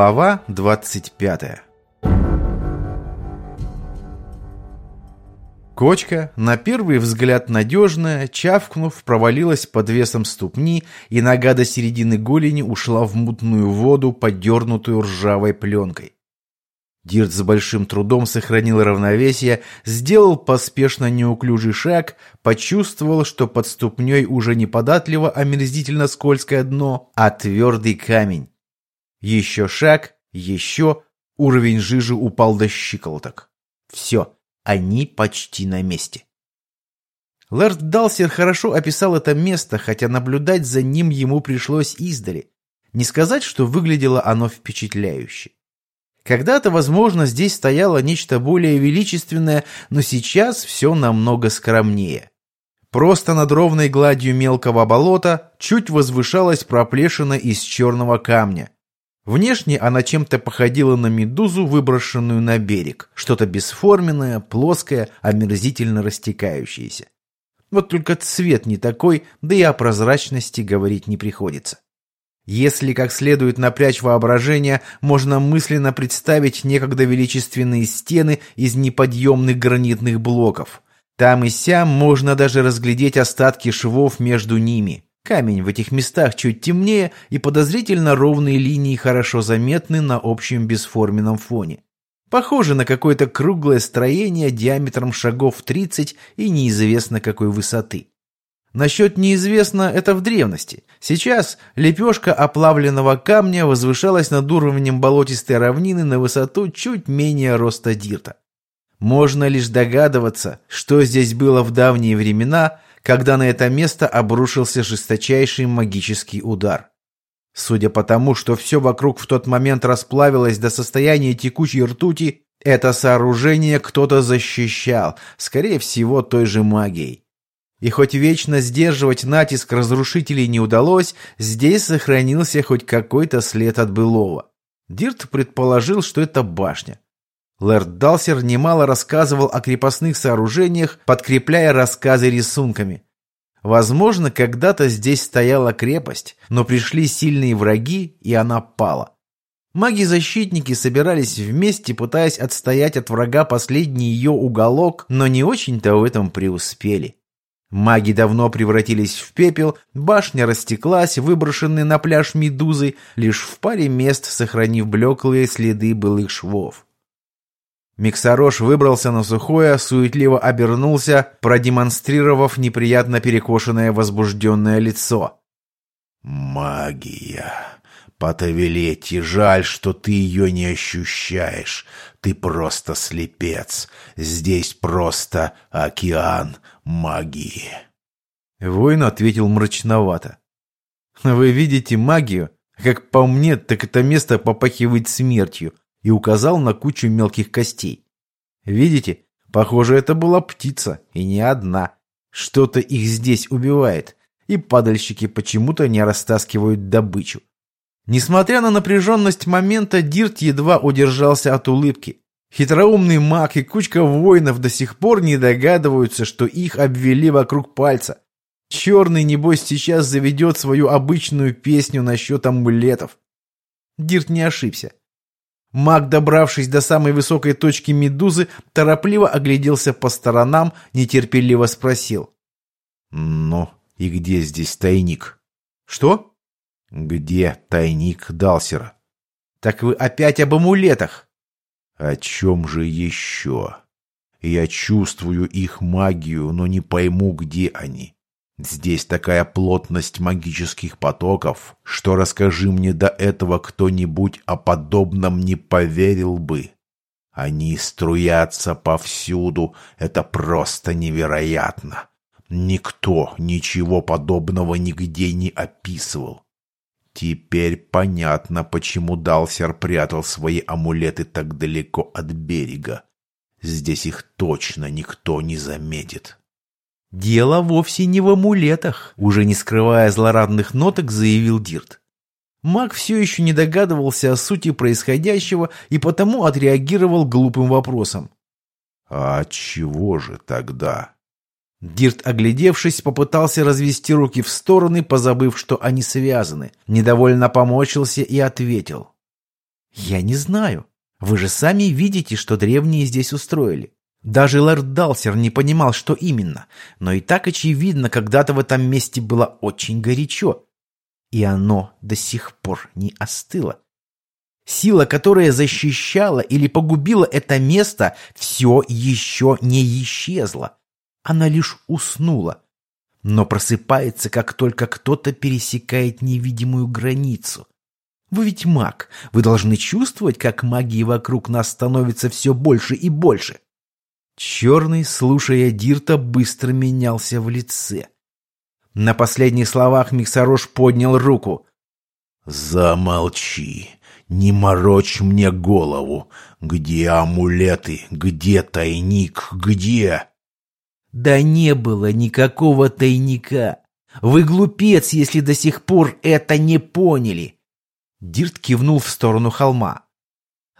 Глава 25 Кочка, на первый взгляд надежная, чавкнув, провалилась под весом ступни, и нога до середины голени ушла в мутную воду, подернутую ржавой пленкой. Дирт с большим трудом сохранил равновесие, сделал поспешно неуклюжий шаг, почувствовал, что под ступней уже не податливо омерзительно скользкое дно, а твердый камень. Еще шаг, еще, уровень жижи упал до щиколоток. Все, они почти на месте. Лэрд Далсер хорошо описал это место, хотя наблюдать за ним ему пришлось издали. Не сказать, что выглядело оно впечатляюще. Когда-то, возможно, здесь стояло нечто более величественное, но сейчас все намного скромнее. Просто над ровной гладью мелкого болота чуть возвышалась проплешина из черного камня. Внешне она чем-то походила на медузу, выброшенную на берег. Что-то бесформенное, плоское, омерзительно растекающееся. Вот только цвет не такой, да и о прозрачности говорить не приходится. Если как следует напрячь воображение, можно мысленно представить некогда величественные стены из неподъемных гранитных блоков. Там и сям можно даже разглядеть остатки швов между ними. Камень в этих местах чуть темнее, и подозрительно ровные линии хорошо заметны на общем бесформенном фоне. Похоже на какое-то круглое строение диаметром шагов 30 и неизвестно какой высоты. Насчет неизвестно это в древности. Сейчас лепешка оплавленного камня возвышалась над уровнем болотистой равнины на высоту чуть менее роста дирта. Можно лишь догадываться, что здесь было в давние времена, когда на это место обрушился жесточайший магический удар. Судя по тому, что все вокруг в тот момент расплавилось до состояния текучей ртути, это сооружение кто-то защищал, скорее всего, той же магией. И хоть вечно сдерживать натиск разрушителей не удалось, здесь сохранился хоть какой-то след от былого. Дирт предположил, что это башня. Лэрд Далсер немало рассказывал о крепостных сооружениях, подкрепляя рассказы рисунками. Возможно, когда-то здесь стояла крепость, но пришли сильные враги, и она пала. Маги-защитники собирались вместе, пытаясь отстоять от врага последний ее уголок, но не очень-то в этом преуспели. Маги давно превратились в пепел, башня растеклась, выброшенная на пляж медузы, лишь в паре мест сохранив блеклые следы былых швов. Миксарош выбрался на сухое, суетливо обернулся, продемонстрировав неприятно перекошенное возбужденное лицо. «Магия! Потавилетти, жаль, что ты ее не ощущаешь. Ты просто слепец. Здесь просто океан магии. Воин ответил мрачновато. Вы видите магию? Как по мне, так это место попахивает смертью. И указал на кучу мелких костей. Видите? Похоже, это была птица, и не одна. Что-то их здесь убивает, и падальщики почему-то не растаскивают добычу. Несмотря на напряженность момента, Дирт едва удержался от улыбки. Хитроумный маг и кучка воинов до сих пор не догадываются, что их обвели вокруг пальца. Черный, небось, сейчас заведет свою обычную песню насчет амулетов. Дирт не ошибся. Маг, добравшись до самой высокой точки медузы, торопливо огляделся по сторонам, нетерпеливо спросил. «Ну, и где здесь тайник?» «Что?» «Где тайник Далсера?» «Так вы опять об амулетах!» О чем же еще? Я чувствую их магию, но не пойму, где они. Здесь такая плотность магических потоков, что расскажи мне до этого кто-нибудь о подобном не поверил бы. Они струятся повсюду, это просто невероятно. Никто ничего подобного нигде не описывал. Теперь понятно, почему Далсер прятал свои амулеты так далеко от берега. Здесь их точно никто не заметит. «Дело вовсе не в амулетах», — уже не скрывая злорадных ноток, заявил Дирт. Маг все еще не догадывался о сути происходящего и потому отреагировал глупым вопросом. «А чего же тогда?» Дирт, оглядевшись, попытался развести руки в стороны, позабыв, что они связаны. Недовольно помочился и ответил. Я не знаю. Вы же сами видите, что древние здесь устроили. Даже лорд Далсер не понимал, что именно, но и так очевидно, когда-то в этом месте было очень горячо. И оно до сих пор не остыло. Сила, которая защищала или погубила это место, все еще не исчезла. Она лишь уснула, но просыпается, как только кто-то пересекает невидимую границу. Вы ведь маг, вы должны чувствовать, как магии вокруг нас становится все больше и больше. Черный, слушая Дирта, быстро менялся в лице. На последних словах Миксарош поднял руку. «Замолчи, не морочь мне голову. Где амулеты? Где тайник? Где?» Да не было никакого тайника. Вы глупец, если до сих пор это не поняли. Дирт кивнул в сторону холма.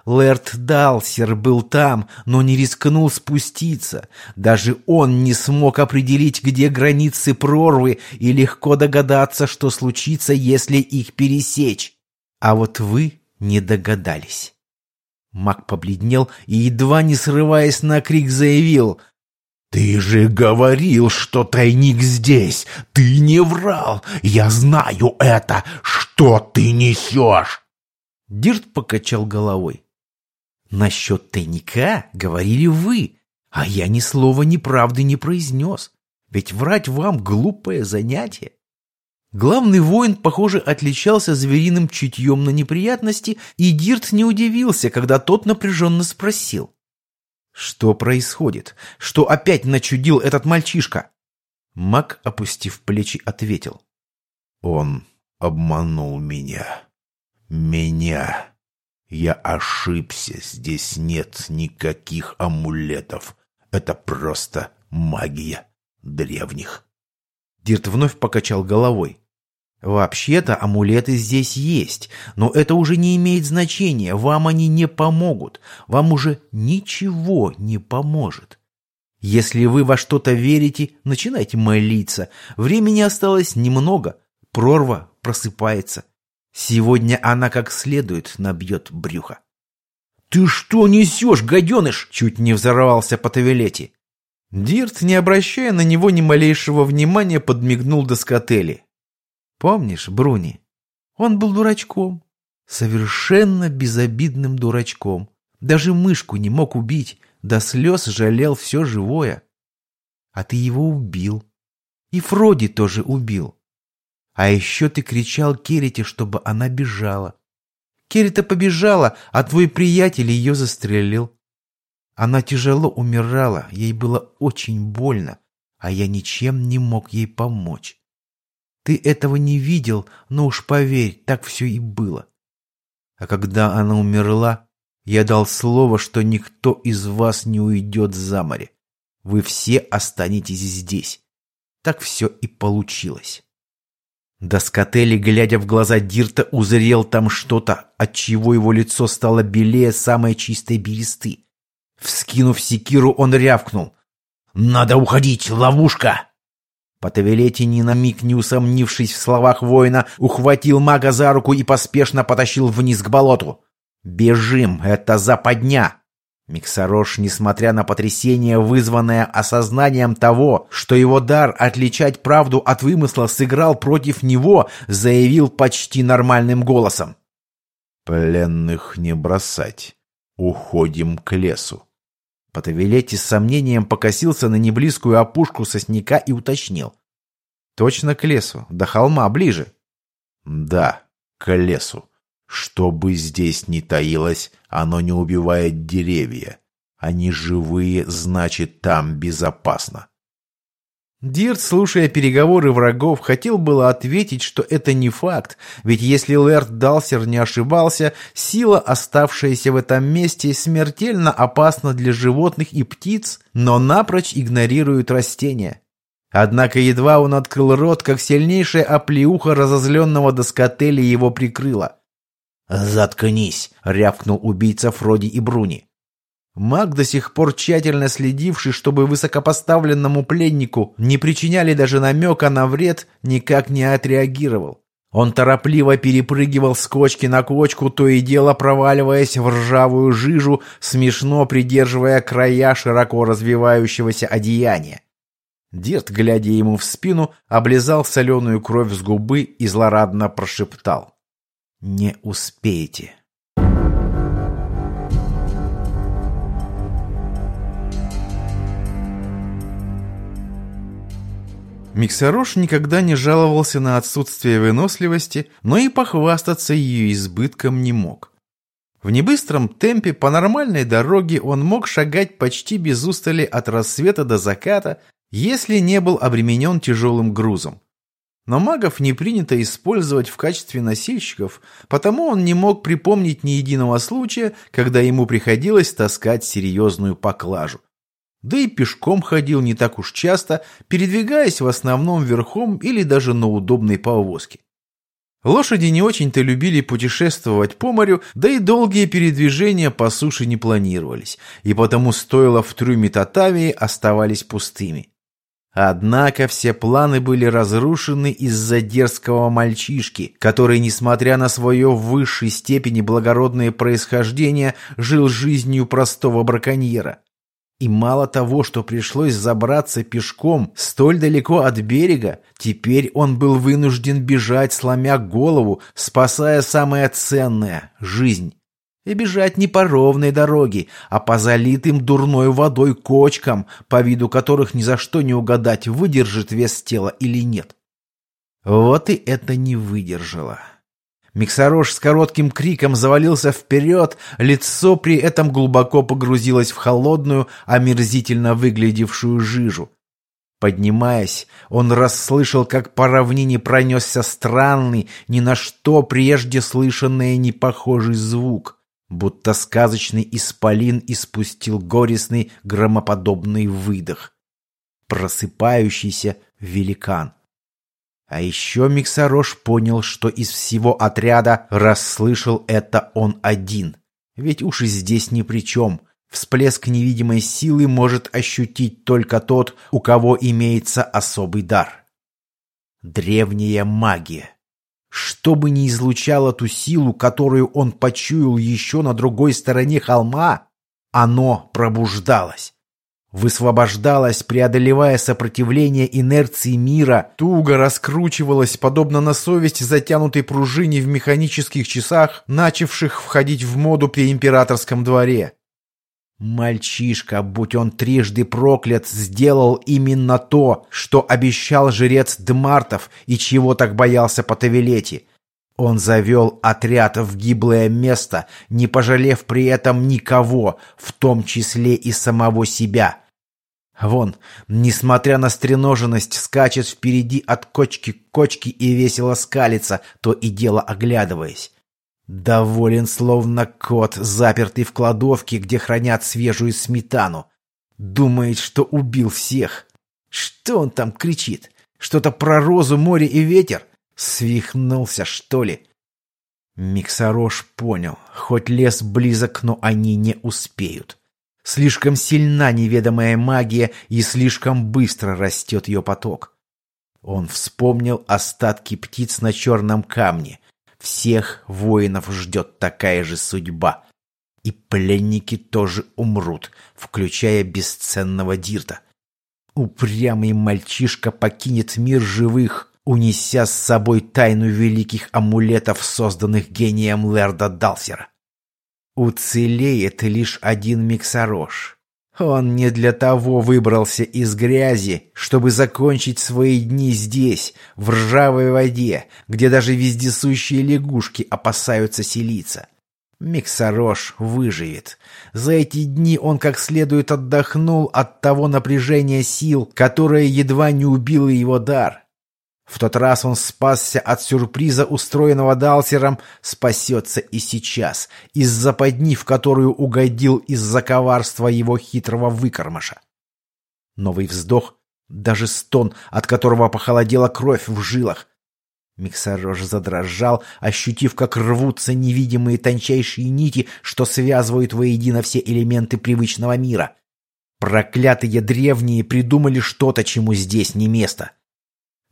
Лэрд Далсер был там, но не рискнул спуститься. Даже он не смог определить, где границы прорвы, и легко догадаться, что случится, если их пересечь. А вот вы не догадались. Маг побледнел и, едва не срываясь на крик, заявил — «Ты же говорил, что тайник здесь! Ты не врал! Я знаю это! Что ты несешь?» Дирт покачал головой. «Насчет тайника говорили вы, а я ни слова неправды не произнес. Ведь врать вам глупое занятие». Главный воин, похоже, отличался звериным чутьем на неприятности, и Дирт не удивился, когда тот напряженно спросил. Что происходит? Что опять начудил этот мальчишка? Мак, опустив плечи, ответил. Он обманул меня. Меня. Я ошибся. Здесь нет никаких амулетов. Это просто магия древних. Дирт вновь покачал головой. Вообще-то амулеты здесь есть, но это уже не имеет значения, вам они не помогут, вам уже ничего не поможет. Если вы во что-то верите, начинайте молиться. Времени осталось немного, прорва просыпается. Сегодня она как следует набьет брюхо. «Ты что несешь, гаденыш?» — чуть не взорвался по Тавилете. Дирт, не обращая на него ни малейшего внимания, подмигнул до скотели. Помнишь, Бруни? Он был дурачком. Совершенно безобидным дурачком. Даже мышку не мог убить. До слез жалел все живое. А ты его убил. И Фроди тоже убил. А еще ты кричал Керите, чтобы она бежала. Керрита побежала, а твой приятель ее застрелил. Она тяжело умирала, ей было очень больно, а я ничем не мог ей помочь. Ты этого не видел, но уж поверь, так все и было. А когда она умерла, я дал слово, что никто из вас не уйдет за море. Вы все останетесь здесь. Так все и получилось. Доскотели, глядя в глаза Дирта, узрел там что-то, отчего его лицо стало белее самой чистой бересты. Вскинув секиру, он рявкнул. «Надо уходить! Ловушка!» Потавилетти, ни на миг не усомнившись в словах воина, ухватил мага за руку и поспешно потащил вниз к болоту. «Бежим! Это западня!» Миксарош, несмотря на потрясение, вызванное осознанием того, что его дар отличать правду от вымысла сыграл против него, заявил почти нормальным голосом. «Пленных не бросать. Уходим к лесу». Потавилетти с сомнением покосился на неблизкую опушку сосняка и уточнил. «Точно к лесу, до холма ближе». «Да, к лесу. Что бы здесь ни таилось, оно не убивает деревья. Они живые, значит, там безопасно. Дирт, слушая переговоры врагов, хотел было ответить, что это не факт, ведь если Лэрд Далсер не ошибался, сила, оставшаяся в этом месте, смертельно опасна для животных и птиц, но напрочь игнорирует растения. Однако едва он открыл рот, как сильнейшая оплеуха разозленного доскотели его прикрыла. «Заткнись!» — рявкнул убийца Фроди и Бруни. Маг, до сих пор тщательно следивший, чтобы высокопоставленному пленнику не причиняли даже намека на вред, никак не отреагировал. Он торопливо перепрыгивал с кочки на кочку, то и дело проваливаясь в ржавую жижу, смешно придерживая края широко развивающегося одеяния. Дед, глядя ему в спину, облизал соленую кровь с губы и злорадно прошептал. «Не успеете». Миксарош никогда не жаловался на отсутствие выносливости, но и похвастаться ее избытком не мог. В небыстром темпе по нормальной дороге он мог шагать почти без устали от рассвета до заката, если не был обременен тяжелым грузом. Но магов не принято использовать в качестве носильщиков, потому он не мог припомнить ни единого случая, когда ему приходилось таскать серьезную поклажу. Да и пешком ходил не так уж часто, передвигаясь в основном верхом или даже на удобной повозке. Лошади не очень-то любили путешествовать по морю, да и долгие передвижения по суше не планировались, и потому стоило в трюме Татавии оставались пустыми. Однако все планы были разрушены из-за дерзкого мальчишки, который, несмотря на свое в высшей степени благородное происхождение, жил жизнью простого браконьера. И мало того, что пришлось забраться пешком столь далеко от берега, теперь он был вынужден бежать, сломя голову, спасая самое ценное — жизнь. И бежать не по ровной дороге, а по залитым дурной водой кочкам, по виду которых ни за что не угадать, выдержит вес тела или нет. Вот и это не выдержало. Миксарож с коротким криком завалился вперед, лицо при этом глубоко погрузилось в холодную, омерзительно выглядевшую жижу. Поднимаясь, он расслышал, как по равнине пронесся странный, ни на что прежде слышанный непохожий звук, будто сказочный исполин испустил горестный громоподобный выдох. Просыпающийся великан. А еще Миксарош понял, что из всего отряда расслышал это он один. Ведь уж и здесь ни при чем. Всплеск невидимой силы может ощутить только тот, у кого имеется особый дар. Древняя магия. Что бы ни излучало ту силу, которую он почуял еще на другой стороне холма, оно пробуждалось высвобождалась, преодолевая сопротивление инерции мира, туго раскручивалась, подобно на совесть затянутой пружине в механических часах, начавших входить в моду при императорском дворе. Мальчишка, будь он трижды проклят, сделал именно то, что обещал жрец Дмартов и чего так боялся по Тавилете. Он завел отряд в гиблое место, не пожалев при этом никого, в том числе и самого себя. Вон, несмотря на стреноженность, скачет впереди от кочки к кочке и весело скалится, то и дело оглядываясь. Доволен, словно кот, запертый в кладовке, где хранят свежую сметану. Думает, что убил всех. Что он там кричит? Что-то про розу, море и ветер? Свихнулся, что ли? Миксарош понял, хоть лес близок, но они не успеют. Слишком сильна неведомая магия и слишком быстро растет ее поток. Он вспомнил остатки птиц на черном камне. Всех воинов ждет такая же судьба. И пленники тоже умрут, включая бесценного Дирта. Упрямый мальчишка покинет мир живых, унеся с собой тайну великих амулетов, созданных гением Лерда Далсера. Уцелеет лишь один миксарош. Он не для того выбрался из грязи, чтобы закончить свои дни здесь, в ржавой воде, где даже вездесущие лягушки опасаются селиться. Миксарош выживет. За эти дни он как следует отдохнул от того напряжения сил, которое едва не убило его дар. В тот раз он спасся от сюрприза, устроенного Далсером, спасется и сейчас, из западни, в которую угодил из-за коварства его хитрого выкормыша. Новый вздох, даже стон, от которого похолодела кровь в жилах. Миксарож задрожал, ощутив, как рвутся невидимые тончайшие нити, что связывают воедино все элементы привычного мира. Проклятые древние придумали что-то, чему здесь не место. —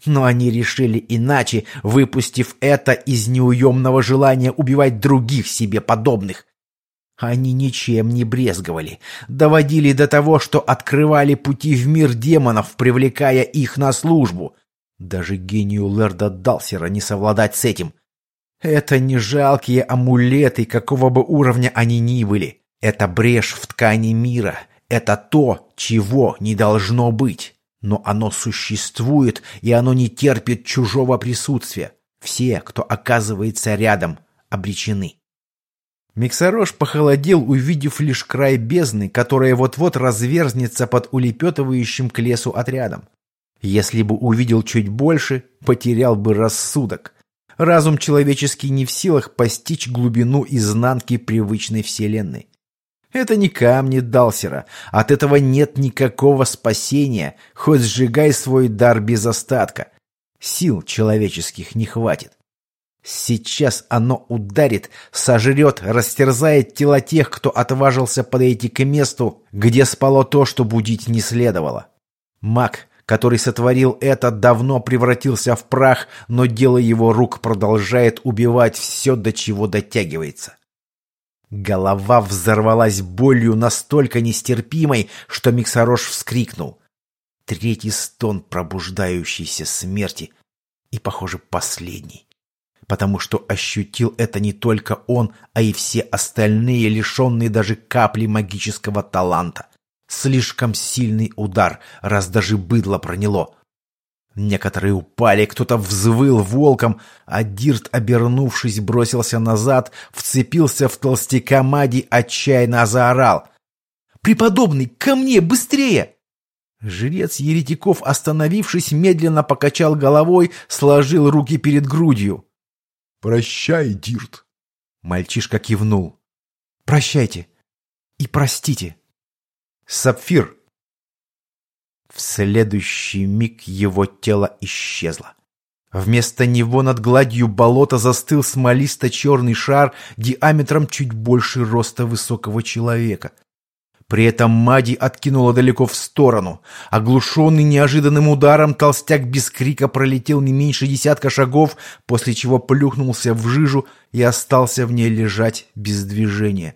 Но они решили иначе, выпустив это из неуемного желания убивать других себе подобных. Они ничем не брезговали, доводили до того, что открывали пути в мир демонов, привлекая их на службу. Даже гению Лерда Далсера не совладать с этим. Это не жалкие амулеты, какого бы уровня они ни были. Это брешь в ткани мира. Это то, чего не должно быть. Но оно существует, и оно не терпит чужого присутствия. Все, кто оказывается рядом, обречены. Миксарож похолодел, увидев лишь край бездны, которая вот-вот разверзнется под улепетывающим к лесу отрядом. Если бы увидел чуть больше, потерял бы рассудок. Разум человеческий не в силах постичь глубину изнанки привычной вселенной. Это не камни Далсера. От этого нет никакого спасения, хоть сжигай свой дар без остатка. Сил человеческих не хватит. Сейчас оно ударит, сожрет, растерзает тела тех, кто отважился подойти к месту, где спало то, что будить не следовало. Маг, который сотворил это, давно превратился в прах, но дело его рук продолжает убивать все, до чего дотягивается. Голова взорвалась болью настолько нестерпимой, что Миксарош вскрикнул. Третий стон пробуждающейся смерти и, похоже, последний потому что ощутил это не только он, а и все остальные, лишенные даже капли магического таланта. Слишком сильный удар, раз даже быдло проняло. Некоторые упали, кто-то взвыл волком, а Дирт, обернувшись, бросился назад, вцепился в толстяка Мади, отчаянно заорал. «Преподобный, ко мне, быстрее!» Жрец еретиков, остановившись, медленно покачал головой, сложил руки перед грудью. «Прощай, Дирт!» Мальчишка кивнул. «Прощайте и простите!» «Сапфир!» В следующий миг его тело исчезло. Вместо него над гладью болота застыл смолисто-черный шар диаметром чуть больше роста высокого человека — при этом Мади откинула далеко в сторону. Оглушенный неожиданным ударом, толстяк без крика пролетел не меньше десятка шагов, после чего плюхнулся в жижу и остался в ней лежать без движения.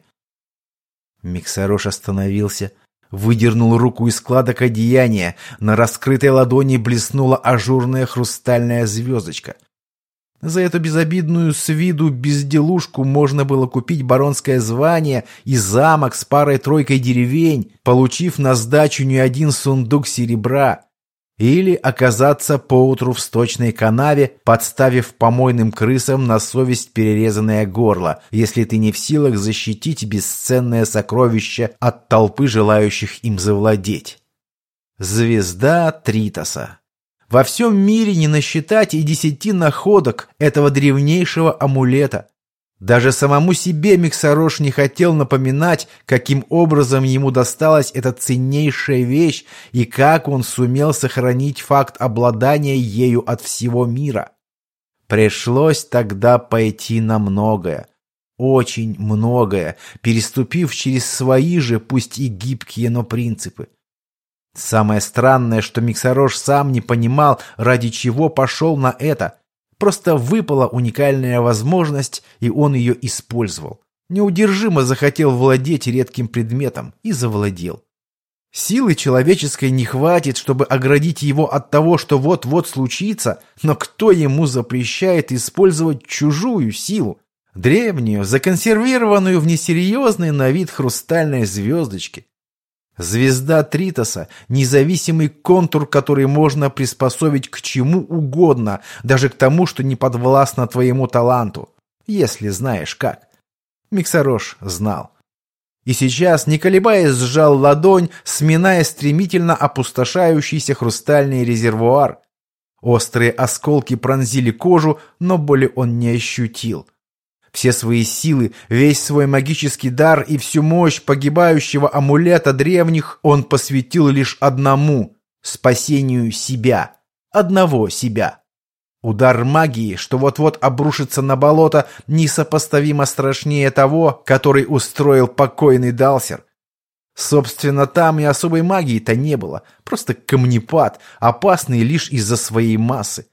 Миксарош остановился, выдернул руку из складок одеяния. На раскрытой ладони блеснула ажурная хрустальная звездочка — за эту безобидную с виду безделушку можно было купить баронское звание и замок с парой-тройкой деревень, получив на сдачу не один сундук серебра. Или оказаться поутру в сточной канаве, подставив помойным крысам на совесть перерезанное горло, если ты не в силах защитить бесценное сокровище от толпы желающих им завладеть. Звезда Тритоса во всем мире не насчитать и десяти находок этого древнейшего амулета. Даже самому себе Миксарош не хотел напоминать, каким образом ему досталась эта ценнейшая вещь и как он сумел сохранить факт обладания ею от всего мира. Пришлось тогда пойти на многое, очень многое, переступив через свои же, пусть и гибкие, но принципы. Самое странное, что Миксарож сам не понимал, ради чего пошел на это. Просто выпала уникальная возможность, и он ее использовал. Неудержимо захотел владеть редким предметом и завладел. Силы человеческой не хватит, чтобы оградить его от того, что вот-вот случится, но кто ему запрещает использовать чужую силу? Древнюю, законсервированную в несерьезной на вид хрустальной звездочке. Звезда Тритоса – независимый контур, который можно приспособить к чему угодно, даже к тому, что не подвластно твоему таланту, если знаешь как. Миксарош знал. И сейчас, не колебаясь, сжал ладонь, сминая стремительно опустошающийся хрустальный резервуар. Острые осколки пронзили кожу, но боли он не ощутил. Все свои силы, весь свой магический дар и всю мощь погибающего амулета древних он посвятил лишь одному — спасению себя. Одного себя. Удар магии, что вот-вот обрушится на болото, несопоставимо страшнее того, который устроил покойный Далсер. Собственно, там и особой магии-то не было. Просто камнепад, опасный лишь из-за своей массы.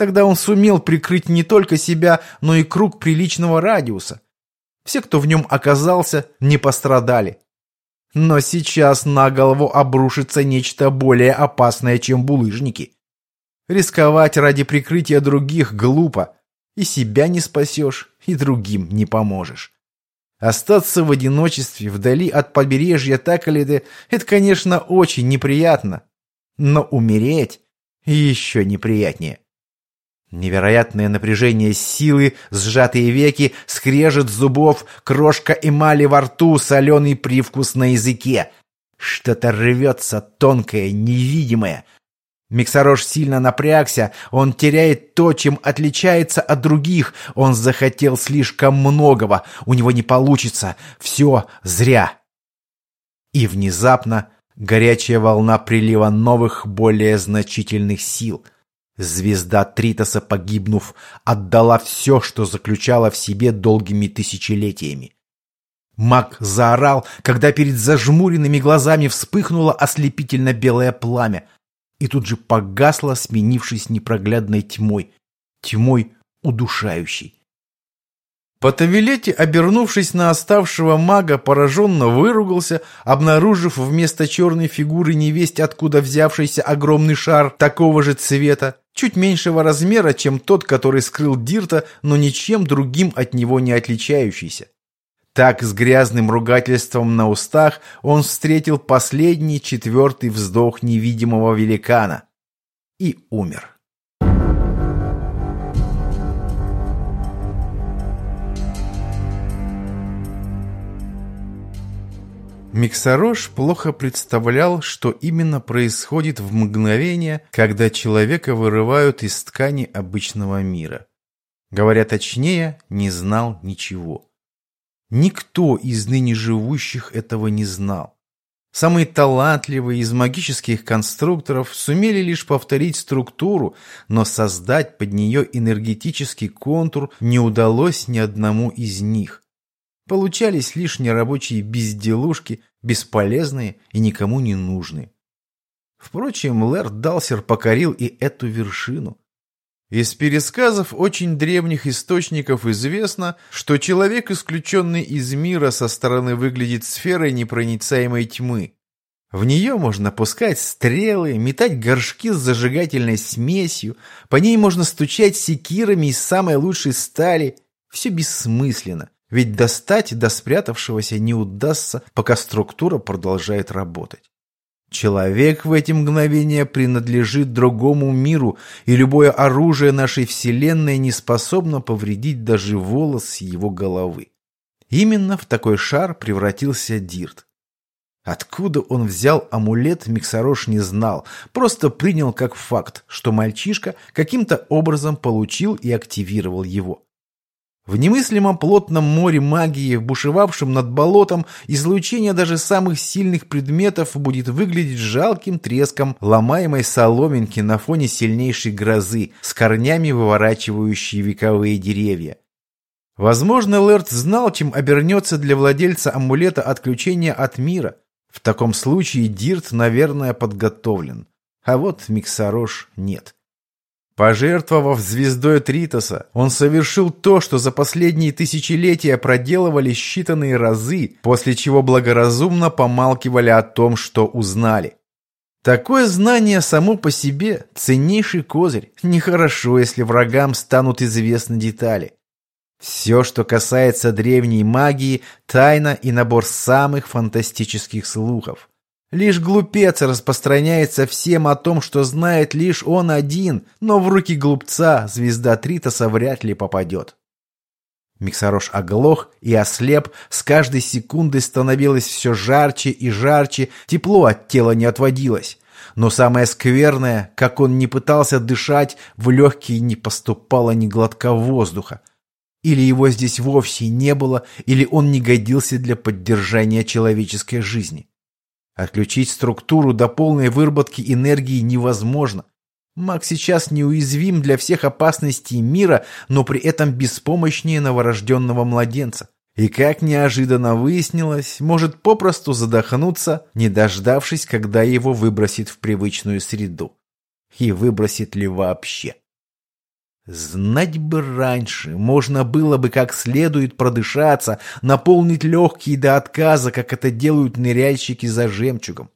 Тогда он сумел прикрыть не только себя, но и круг приличного радиуса. Все, кто в нем оказался, не пострадали. Но сейчас на голову обрушится нечто более опасное, чем булыжники. Рисковать ради прикрытия других глупо. И себя не спасешь, и другим не поможешь. Остаться в одиночестве, вдали от побережья Такалиды, это, конечно, очень неприятно. Но умереть еще неприятнее. Невероятное напряжение силы, сжатые веки, скрежет зубов, крошка эмали во рту, соленый привкус на языке. Что-то рвется тонкое, невидимое, Миксарож сильно напрягся, он теряет то, чем отличается от других. Он захотел слишком многого, у него не получится, все зря. И внезапно горячая волна прилива новых, более значительных сил. Звезда Тритоса, погибнув, отдала все, что заключала в себе долгими тысячелетиями. Маг заорал, когда перед зажмуренными глазами вспыхнуло ослепительно белое пламя и тут же погасла, сменившись непроглядной тьмой, тьмой удушающей. Потавилетти, обернувшись на оставшего мага, пораженно выругался, обнаружив вместо черной фигуры невесть, откуда взявшийся огромный шар такого же цвета, чуть меньшего размера, чем тот, который скрыл Дирта, но ничем другим от него не отличающийся. Так, с грязным ругательством на устах, он встретил последний четвертый вздох невидимого великана и умер. Миксарош плохо представлял, что именно происходит в мгновение, когда человека вырывают из ткани обычного мира. Говоря точнее, не знал ничего. Никто из ныне живущих этого не знал. Самые талантливые из магических конструкторов сумели лишь повторить структуру, но создать под нее энергетический контур не удалось ни одному из них. Получались лишь нерабочие безделушки, бесполезные и никому не нужные. Впрочем, Лэрд Далсер покорил и эту вершину. Из пересказов очень древних источников известно, что человек, исключенный из мира, со стороны выглядит сферой непроницаемой тьмы. В нее можно пускать стрелы, метать горшки с зажигательной смесью, по ней можно стучать секирами из самой лучшей стали. Все бессмысленно, ведь достать до спрятавшегося не удастся, пока структура продолжает работать. Человек в эти мгновения принадлежит другому миру, и любое оружие нашей Вселенной не способно повредить даже волос его головы. Именно в такой шар превратился Дирт. Откуда он взял амулет, Миксарош не знал, просто принял как факт, что мальчишка каким-то образом получил и активировал его. В немыслимом плотном море магии, бушевавшем над болотом, излучение даже самых сильных предметов будет выглядеть жалким треском ломаемой соломинки на фоне сильнейшей грозы, с корнями выворачивающей вековые деревья. Возможно, Лэрд знал, чем обернется для владельца амулета отключение от мира. В таком случае Дирт, наверное, подготовлен. А вот Миксарош нет. Пожертвовав звездой Тритоса, он совершил то, что за последние тысячелетия проделывали считанные разы, после чего благоразумно помалкивали о том, что узнали. Такое знание само по себе – ценнейший козырь. Нехорошо, если врагам станут известны детали. Все, что касается древней магии – тайна и набор самых фантастических слухов. Лишь глупец распространяется всем о том, что знает лишь он один, но в руки глупца звезда Тритоса вряд ли попадет. Миксарош оглох и ослеп, с каждой секундой становилось все жарче и жарче, тепло от тела не отводилось. Но самое скверное, как он не пытался дышать, в легкие не поступало ни глотка воздуха. Или его здесь вовсе не было, или он не годился для поддержания человеческой жизни. Отключить структуру до полной выработки энергии невозможно. Маг сейчас неуязвим для всех опасностей мира, но при этом беспомощнее новорожденного младенца. И как неожиданно выяснилось, может попросту задохнуться, не дождавшись, когда его выбросит в привычную среду. И выбросит ли вообще? Знать бы раньше, можно было бы как следует продышаться, наполнить легкие до отказа, как это делают ныряльщики за жемчугом.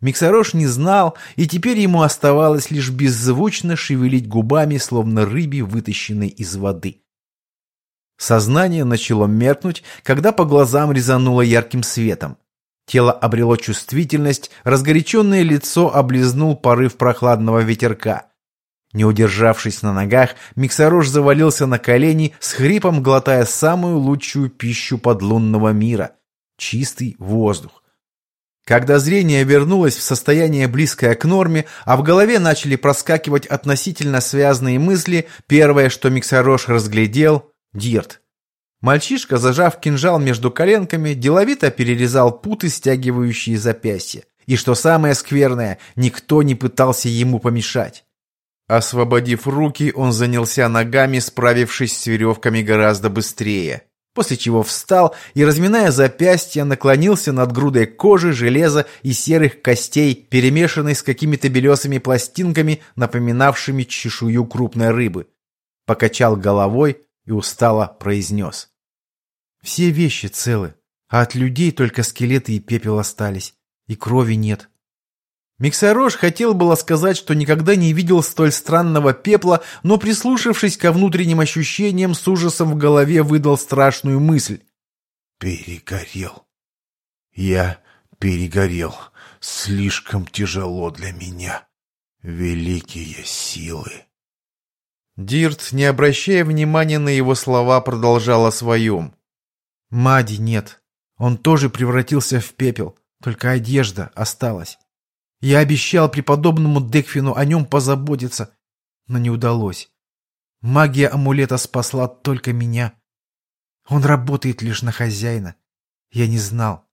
Миксарош не знал, и теперь ему оставалось лишь беззвучно шевелить губами, словно рыбе, вытащенной из воды. Сознание начало меркнуть, когда по глазам резануло ярким светом. Тело обрело чувствительность, разгоряченное лицо облизнул порыв прохладного ветерка. Не удержавшись на ногах, Миксарош завалился на колени, с хрипом глотая самую лучшую пищу подлунного мира — чистый воздух. Когда зрение вернулось в состояние близкое к норме, а в голове начали проскакивать относительно связанные мысли, первое, что Миксарош разглядел — Дирт. Мальчишка, зажав кинжал между коленками, деловито перерезал путы, стягивающие запястья. И что самое скверное, никто не пытался ему помешать. Освободив руки, он занялся ногами, справившись с веревками гораздо быстрее после чего встал и, разминая запястья, наклонился над грудой кожи, железа и серых костей, перемешанной с какими-то белесыми пластинками, напоминавшими чешую крупной рыбы. Покачал головой и устало произнес. «Все вещи целы, а от людей только скелеты и пепел остались, и крови нет». Миксарош хотел было сказать, что никогда не видел столь странного пепла, но, прислушавшись ко внутренним ощущениям, с ужасом в голове выдал страшную мысль. «Перегорел. Я перегорел. Слишком тяжело для меня. Великие силы». Дирт, не обращая внимания на его слова, продолжал о своем. «Мади нет. Он тоже превратился в пепел, только одежда осталась. Я обещал преподобному Декфину о нем позаботиться, но не удалось. Магия амулета спасла только меня. Он работает лишь на хозяина. Я не знал.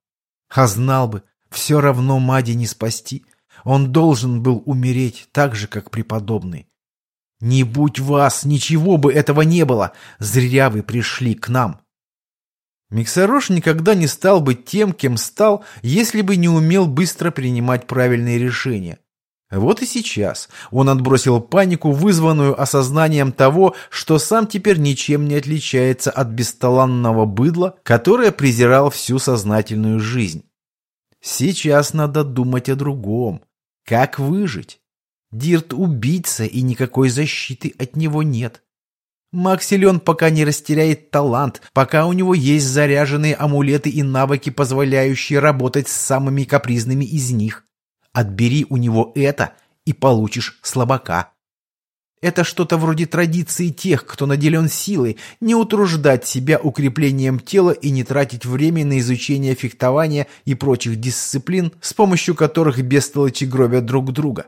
А знал бы, все равно Мади не спасти. Он должен был умереть так же, как преподобный. Не будь вас, ничего бы этого не было. Зря вы пришли к нам. Миксарош никогда не стал бы тем, кем стал, если бы не умел быстро принимать правильные решения. Вот и сейчас он отбросил панику, вызванную осознанием того, что сам теперь ничем не отличается от бесталанного быдла, которое презирал всю сознательную жизнь. Сейчас надо думать о другом. Как выжить? Дирт убийца, и никакой защиты от него нет. Маг силен, пока не растеряет талант, пока у него есть заряженные амулеты и навыки, позволяющие работать с самыми капризными из них. Отбери у него это, и получишь слабака. Это что-то вроде традиции тех, кто наделен силой, не утруждать себя укреплением тела и не тратить время на изучение фехтования и прочих дисциплин, с помощью которых бестолочи гробят друг друга.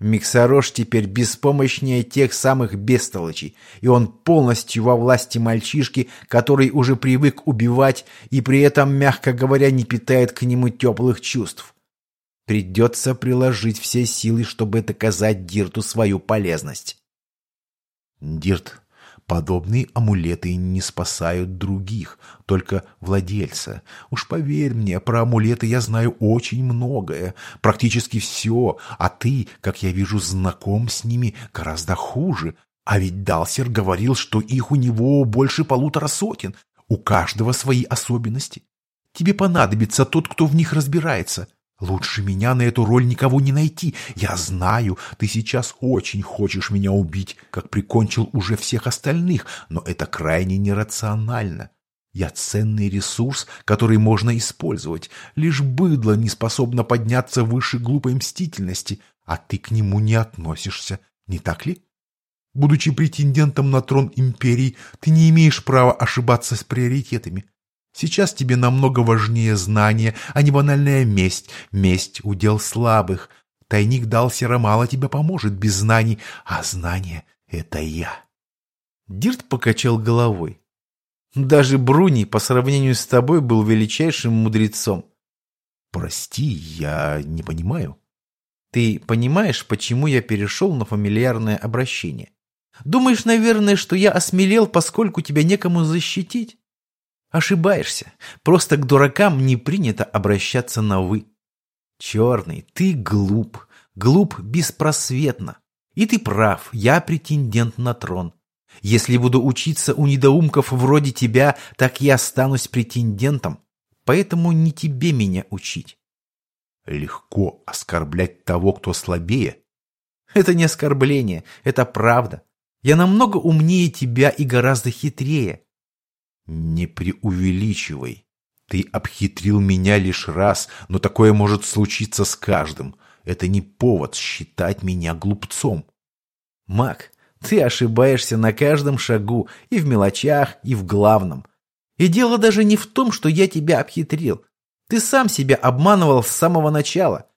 Миксарош теперь беспомощнее тех самых бестолочей, и он полностью во власти мальчишки, который уже привык убивать и при этом, мягко говоря, не питает к нему теплых чувств. Придется приложить все силы, чтобы доказать Дирту свою полезность. Дирт, Подобные амулеты не спасают других, только владельца. Уж поверь мне, про амулеты я знаю очень многое, практически все, а ты, как я вижу, знаком с ними гораздо хуже. А ведь Далсер говорил, что их у него больше полутора сотен, у каждого свои особенности. Тебе понадобится тот, кто в них разбирается. Лучше меня на эту роль никого не найти. Я знаю, ты сейчас очень хочешь меня убить, как прикончил уже всех остальных, но это крайне нерационально. Я ценный ресурс, который можно использовать. Лишь быдло не способно подняться выше глупой мстительности, а ты к нему не относишься, не так ли? Будучи претендентом на трон империи, ты не имеешь права ошибаться с приоритетами. Сейчас тебе намного важнее знание, а не банальная месть. Месть — удел слабых. Тайник Далсера мало тебе поможет без знаний, а знание — это я. Дирт покачал головой. Даже Бруни по сравнению с тобой был величайшим мудрецом. Прости, я не понимаю. Ты понимаешь, почему я перешел на фамильярное обращение? Думаешь, наверное, что я осмелел, поскольку тебя некому защитить? Ошибаешься. Просто к дуракам не принято обращаться на «вы». Черный, ты глуп. Глуп беспросветно. И ты прав, я претендент на трон. Если буду учиться у недоумков вроде тебя, так я останусь претендентом. Поэтому не тебе меня учить. Легко оскорблять того, кто слабее. Это не оскорбление, это правда. Я намного умнее тебя и гораздо хитрее. Не преувеличивай. Ты обхитрил меня лишь раз, но такое может случиться с каждым. Это не повод считать меня глупцом. Мак, ты ошибаешься на каждом шагу, и в мелочах, и в главном. И дело даже не в том, что я тебя обхитрил. Ты сам себя обманывал с самого начала.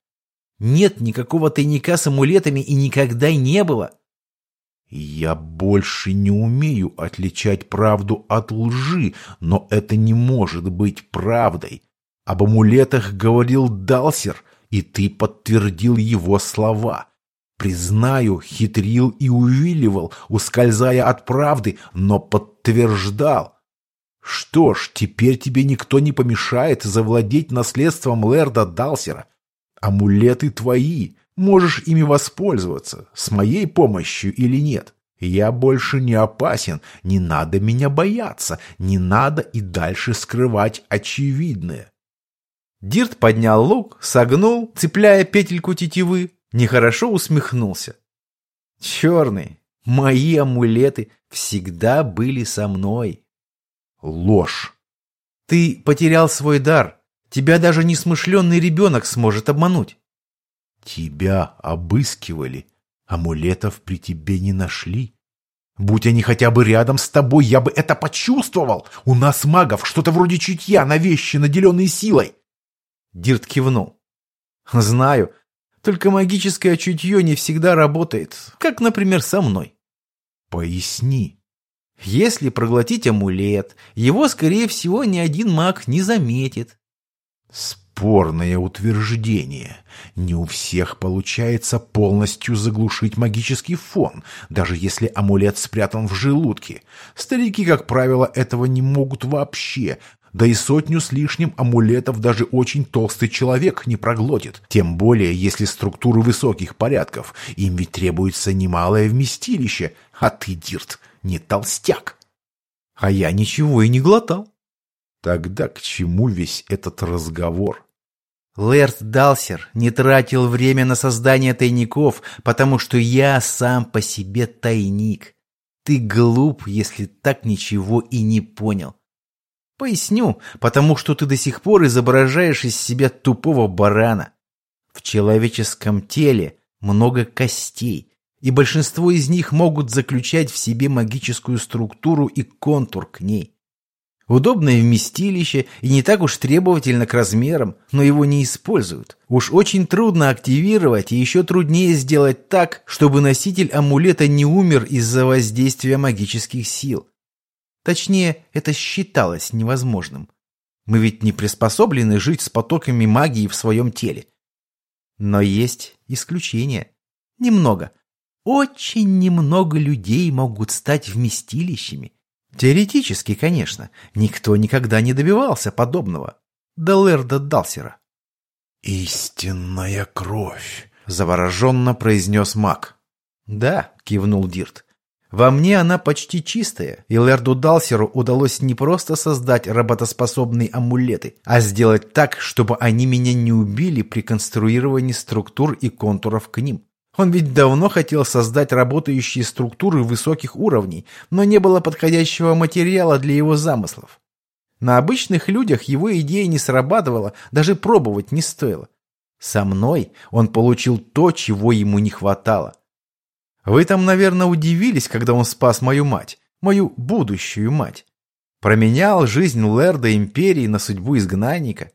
Нет никакого тайника с амулетами и никогда не было. Я больше не умею отличать правду от лжи, но это не может быть правдой. Об амулетах говорил Далсер, и ты подтвердил его слова. Признаю, хитрил и увиливал, ускользая от правды, но подтверждал. Что ж, теперь тебе никто не помешает завладеть наследством Лерда Далсера. Амулеты твои, можешь ими воспользоваться, с моей помощью или нет. Я больше не опасен, не надо меня бояться, не надо и дальше скрывать очевидное. Дирт поднял лук, согнул, цепляя петельку тетивы, нехорошо усмехнулся. Черный, мои амулеты всегда были со мной. Ложь. Ты потерял свой дар. Тебя даже несмышленный ребенок сможет обмануть. Тебя обыскивали. Амулетов при тебе не нашли. Будь они хотя бы рядом с тобой, я бы это почувствовал. У нас, магов, что-то вроде чутья на вещи, наделенные силой. Дирт кивнул. Знаю, только магическое чутье не всегда работает, как, например, со мной. Поясни. Если проглотить амулет, его, скорее всего, ни один маг не заметит. Спорное утверждение. Не у всех получается полностью заглушить магический фон, даже если амулет спрятан в желудке. Старики, как правило, этого не могут вообще, да и сотню с лишним амулетов даже очень толстый человек не проглотит. Тем более, если структуры высоких порядков. Им ведь требуется немалое вместилище, а ты, Дирт, не толстяк. А я ничего и не глотал. Тогда к чему весь этот разговор? Лэрд Далсер не тратил время на создание тайников, потому что я сам по себе тайник. Ты глуп, если так ничего и не понял. Поясню, потому что ты до сих пор изображаешь из себя тупого барана. В человеческом теле много костей, и большинство из них могут заключать в себе магическую структуру и контур к ней. Удобное вместилище и не так уж требовательно к размерам, но его не используют. Уж очень трудно активировать и еще труднее сделать так, чтобы носитель амулета не умер из-за воздействия магических сил. Точнее, это считалось невозможным. Мы ведь не приспособлены жить с потоками магии в своем теле. Но есть исключения. Немного. Очень немного людей могут стать вместилищами. Теоретически, конечно, никто никогда не добивался подобного. До Лерда Далсера. «Истинная кровь», — завороженно произнес маг. «Да», — кивнул Дирт. «Во мне она почти чистая, и Лерду Далсеру удалось не просто создать работоспособные амулеты, а сделать так, чтобы они меня не убили при конструировании структур и контуров к ним. Он ведь давно хотел создать работающие структуры высоких уровней, но не было подходящего материала для его замыслов. На обычных людях его идея не срабатывала, даже пробовать не стоило. Со мной он получил то, чего ему не хватало. Вы там, наверное, удивились, когда он спас мою мать, мою будущую мать. Променял жизнь Лерда Империи на судьбу изгнанника.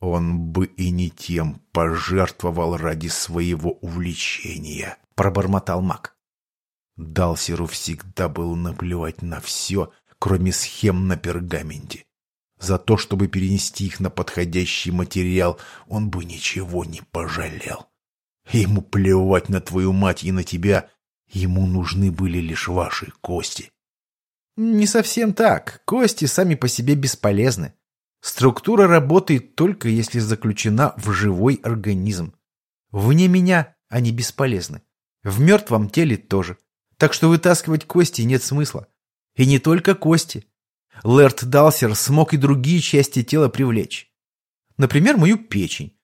Он бы и не тем пожертвовал ради своего увлечения, пробормотал маг. Далсеру всегда было наплевать на все, кроме схем на пергаменте. За то, чтобы перенести их на подходящий материал, он бы ничего не пожалел. Ему плевать на твою мать и на тебя, ему нужны были лишь ваши кости. Не совсем так. Кости сами по себе бесполезны. Структура работает только если заключена в живой организм. Вне меня они бесполезны. В мертвом теле тоже. Так что вытаскивать кости нет смысла. И не только кости. Лэрд Далсер смог и другие части тела привлечь. Например, мою печень.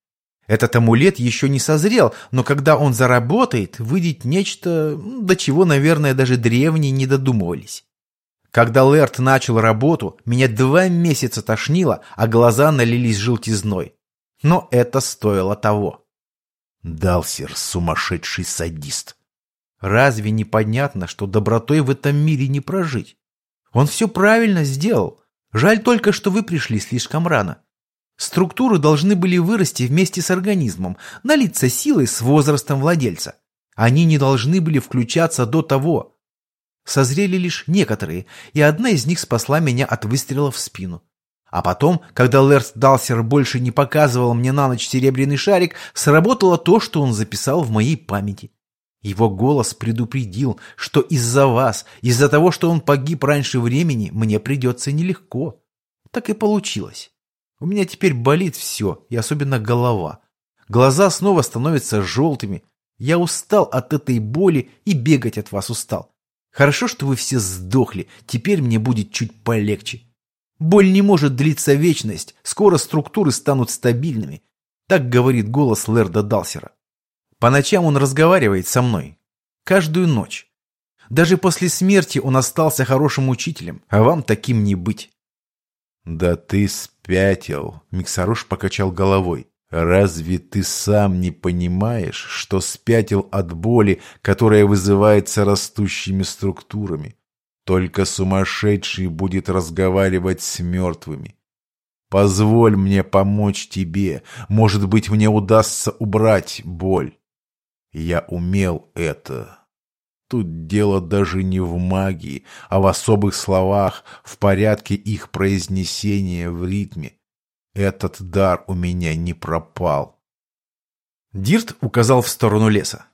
Этот амулет еще не созрел, но когда он заработает, выйдет нечто, до чего, наверное, даже древние не додумывались. Когда Лэрт начал работу, меня два месяца тошнило, а глаза налились желтизной. Но это стоило того. Далсер — сумасшедший садист. Разве непонятно, что добротой в этом мире не прожить? Он все правильно сделал. Жаль только, что вы пришли слишком рано. Структуры должны были вырасти вместе с организмом, налиться силой с возрастом владельца. Они не должны были включаться до того. Созрели лишь некоторые, и одна из них спасла меня от выстрела в спину. А потом, когда Лерс Далсер больше не показывал мне на ночь серебряный шарик, сработало то, что он записал в моей памяти. Его голос предупредил, что из-за вас, из-за того, что он погиб раньше времени, мне придется нелегко. Так и получилось. У меня теперь болит все, и особенно голова. Глаза снова становятся желтыми. Я устал от этой боли и бегать от вас устал. Хорошо, что вы все сдохли, теперь мне будет чуть полегче. Боль не может длиться вечность, скоро структуры станут стабильными. Так говорит голос Лерда Далсера. По ночам он разговаривает со мной. Каждую ночь. Даже после смерти он остался хорошим учителем, а вам таким не быть. «Да ты спятил!» — Миксаруш покачал головой. Разве ты сам не понимаешь, что спятил от боли, которая вызывается растущими структурами? Только сумасшедший будет разговаривать с мертвыми. Позволь мне помочь тебе. Может быть, мне удастся убрать боль. Я умел это. Тут дело даже не в магии, а в особых словах, в порядке их произнесения в ритме. Этот дар у меня не пропал. Дирт указал в сторону леса.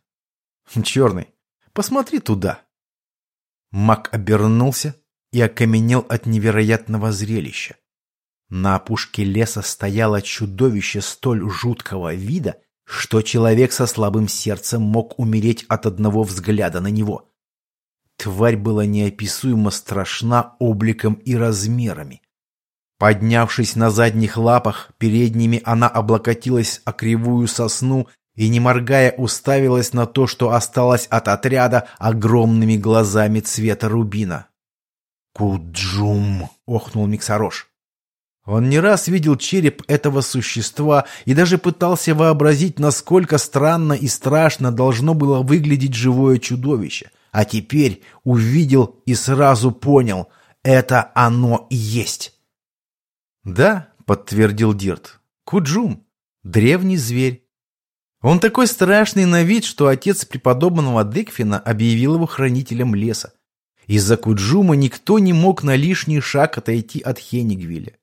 «Черный, посмотри туда». Мак обернулся и окаменел от невероятного зрелища. На опушке леса стояло чудовище столь жуткого вида, что человек со слабым сердцем мог умереть от одного взгляда на него. Тварь была неописуемо страшна обликом и размерами. Поднявшись на задних лапах, передними она облокотилась о кривую сосну и, не моргая, уставилась на то, что осталось от отряда огромными глазами цвета рубина. «Куджум!» — охнул Миксарош. Он не раз видел череп этого существа и даже пытался вообразить, насколько странно и страшно должно было выглядеть живое чудовище. А теперь увидел и сразу понял — это оно и есть. «Да», — подтвердил Дирт, — «Куджум, древний зверь. Он такой страшный на вид, что отец преподобного Декфина объявил его хранителем леса. Из-за Куджума никто не мог на лишний шаг отойти от Хенигвиля.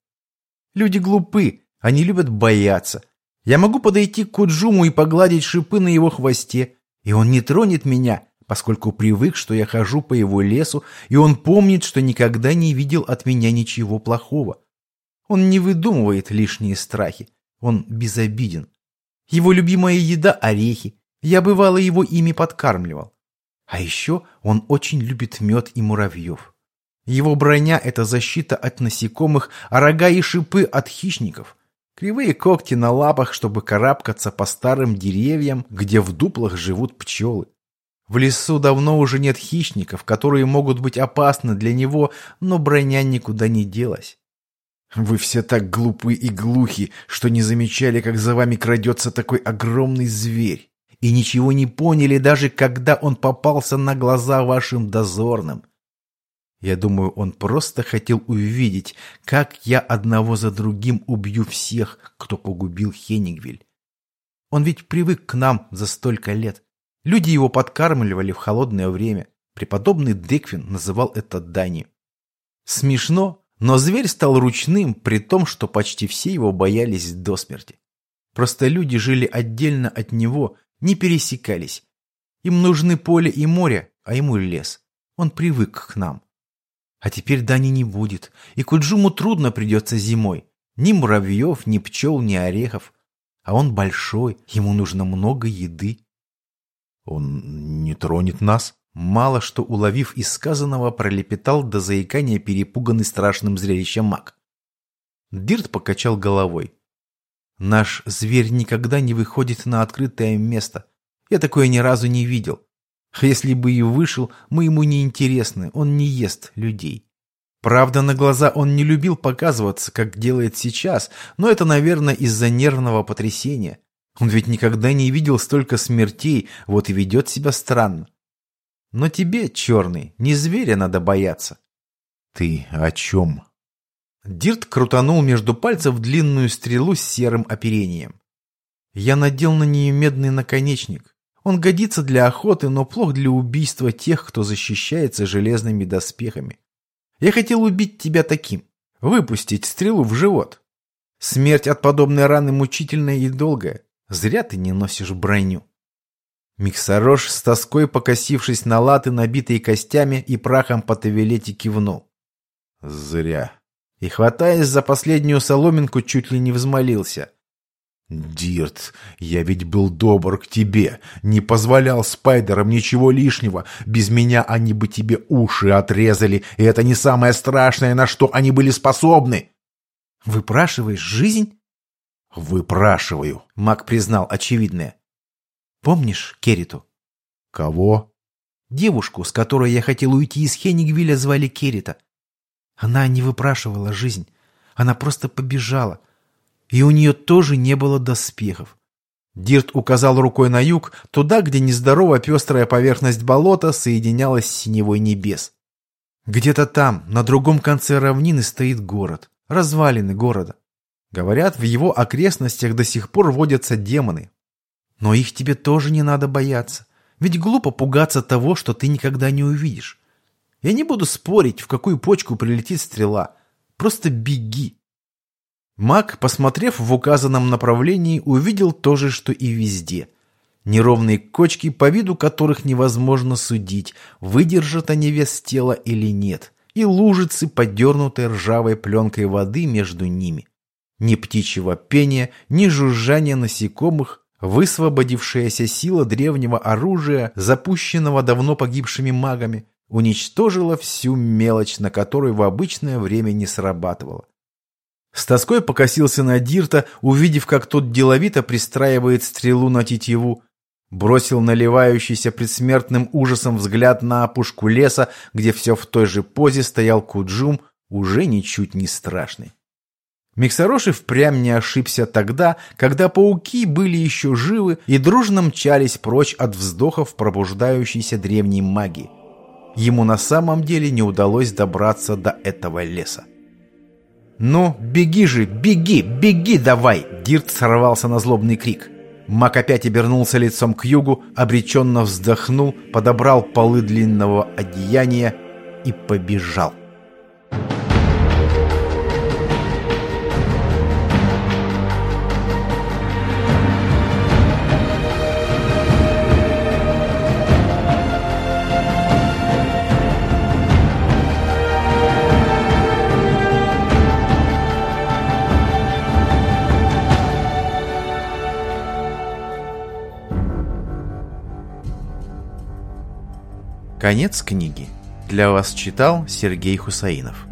Люди глупы, они любят бояться. Я могу подойти к Куджуму и погладить шипы на его хвосте, и он не тронет меня, поскольку привык, что я хожу по его лесу, и он помнит, что никогда не видел от меня ничего плохого. Он не выдумывает лишние страхи. Он безобиден. Его любимая еда – орехи. Я бывало его ими подкармливал. А еще он очень любит мед и муравьев. Его броня – это защита от насекомых, а рога и шипы от хищников. Кривые когти на лапах, чтобы карабкаться по старым деревьям, где в дуплах живут пчелы. В лесу давно уже нет хищников, которые могут быть опасны для него, но броня никуда не делась. Вы все так глупы и глухи, что не замечали, как за вами крадется такой огромный зверь. И ничего не поняли, даже когда он попался на глаза вашим дозорным. Я думаю, он просто хотел увидеть, как я одного за другим убью всех, кто погубил Хенигвиль. Он ведь привык к нам за столько лет. Люди его подкармливали в холодное время. Преподобный Деквин называл это данью. Смешно, но зверь стал ручным, при том, что почти все его боялись до смерти. Просто люди жили отдельно от него, не пересекались. Им нужны поле и море, а ему лес. Он привык к нам. А теперь Дани не будет, и Куджуму трудно придется зимой. Ни муравьев, ни пчел, ни орехов. А он большой, ему нужно много еды. Он не тронет нас? Мало что уловив из сказанного, пролепетал до заикания перепуганный страшным зрелищем маг. Дирт покачал головой. Наш зверь никогда не выходит на открытое место. Я такое ни разу не видел. Если бы и вышел, мы ему не интересны, он не ест людей. Правда, на глаза он не любил показываться, как делает сейчас, но это, наверное, из-за нервного потрясения. Он ведь никогда не видел столько смертей, вот и ведет себя странно. Но тебе, черный, не зверя надо бояться. Ты о чем? Дирт крутанул между пальцев длинную стрелу с серым оперением. Я надел на нее медный наконечник. Он годится для охоты, но плох для убийства тех, кто защищается железными доспехами. Я хотел убить тебя таким. Выпустить стрелу в живот. Смерть от подобной раны мучительная и долгая. Зря ты не носишь броню. Миксарош с тоской покосившись на латы, набитые костями и прахом по тавилете, кивнул. Зря и, хватаясь за последнюю соломинку, чуть ли не взмолился. «Дирт, я ведь был добр к тебе, не позволял спайдерам ничего лишнего. Без меня они бы тебе уши отрезали, и это не самое страшное, на что они были способны». «Выпрашиваешь жизнь?» «Выпрашиваю», — Мак признал очевидное. «Помнишь Кериту?» «Кого?» «Девушку, с которой я хотел уйти из Хенигвиля, звали Керита. Она не выпрашивала жизнь. Она просто побежала. И у нее тоже не было доспехов. Дирт указал рукой на юг, туда, где нездорово пестрая поверхность болота соединялась с синевой небес. Где-то там, на другом конце равнины, стоит город. Развалины города. Говорят, в его окрестностях до сих пор водятся демоны. Но их тебе тоже не надо бояться. Ведь глупо пугаться того, что ты никогда не увидишь. Я не буду спорить, в какую почку прилетит стрела. Просто беги. Маг, посмотрев в указанном направлении, увидел то же, что и везде. Неровные кочки, по виду которых невозможно судить, выдержат они вес тела или нет, и лужицы, подернутые ржавой пленкой воды между ними. Ни птичьего пения, ни жужжания насекомых, высвободившаяся сила древнего оружия, запущенного давно погибшими магами, уничтожила всю мелочь, на которую в обычное время не срабатывала. С тоской покосился на Дирта, увидев, как тот деловито пристраивает стрелу на тетиву, бросил наливающийся предсмертным ужасом взгляд на опушку леса, где все в той же позе стоял Куджум, уже ничуть не страшный. Миксароши впрямь не ошибся тогда, когда пауки были еще живы и дружно мчались прочь от вздохов пробуждающейся древней магии ему на самом деле не удалось добраться до этого леса. «Ну, беги же, беги, беги давай!» Дирт сорвался на злобный крик. Мак опять обернулся лицом к югу, обреченно вздохнул, подобрал полы длинного одеяния и побежал. Конец книги. Для вас читал Сергей Хусаинов.